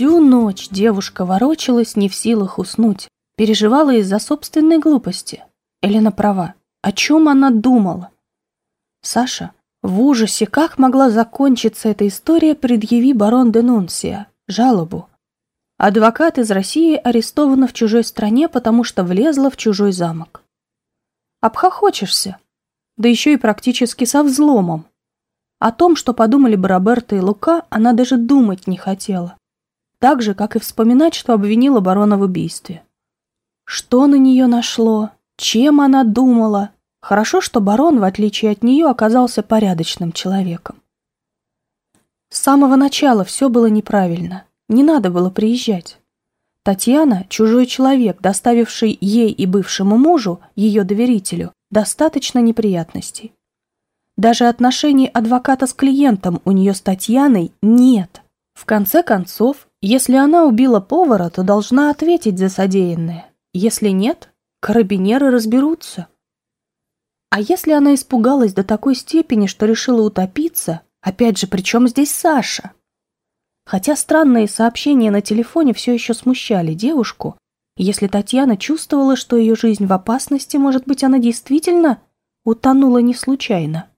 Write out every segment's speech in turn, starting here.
Всю ночь девушка ворочалась, не в силах уснуть, переживала из-за собственной глупости. Элена права. О чем она думала? Саша в ужасе, как могла закончиться эта история, предъяви барон Денунсия, жалобу. Адвокат из России арестована в чужой стране, потому что влезла в чужой замок. Обхохочешься, да еще и практически со взломом. О том, что подумали бы Роберта и Лука, она даже думать не хотела. Так же, как и вспоминать, что обвинила барона в убийстве. Что на нее нашло? Чем она думала? Хорошо, что барон, в отличие от нее, оказался порядочным человеком. С самого начала все было неправильно. Не надо было приезжать. Татьяна – чужой человек, доставивший ей и бывшему мужу, ее доверителю, достаточно неприятностей. Даже отношений адвоката с клиентом у нее с Татьяной нет. В конце концов, если она убила повара, то должна ответить за содеянное. Если нет, карабинеры разберутся. А если она испугалась до такой степени, что решила утопиться, опять же, при чем здесь Саша? Хотя странные сообщения на телефоне все еще смущали девушку, если Татьяна чувствовала, что ее жизнь в опасности, может быть, она действительно утонула не случайно.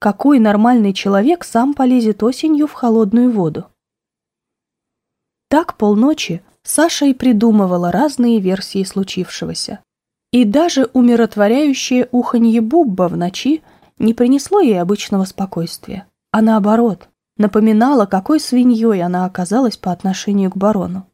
Какой нормальный человек сам полезет осенью в холодную воду? Так полночи Саша и придумывала разные версии случившегося. И даже умиротворяющее уханье Бубба в ночи не принесло ей обычного спокойствия, а наоборот, напоминало, какой свиньей она оказалась по отношению к барону.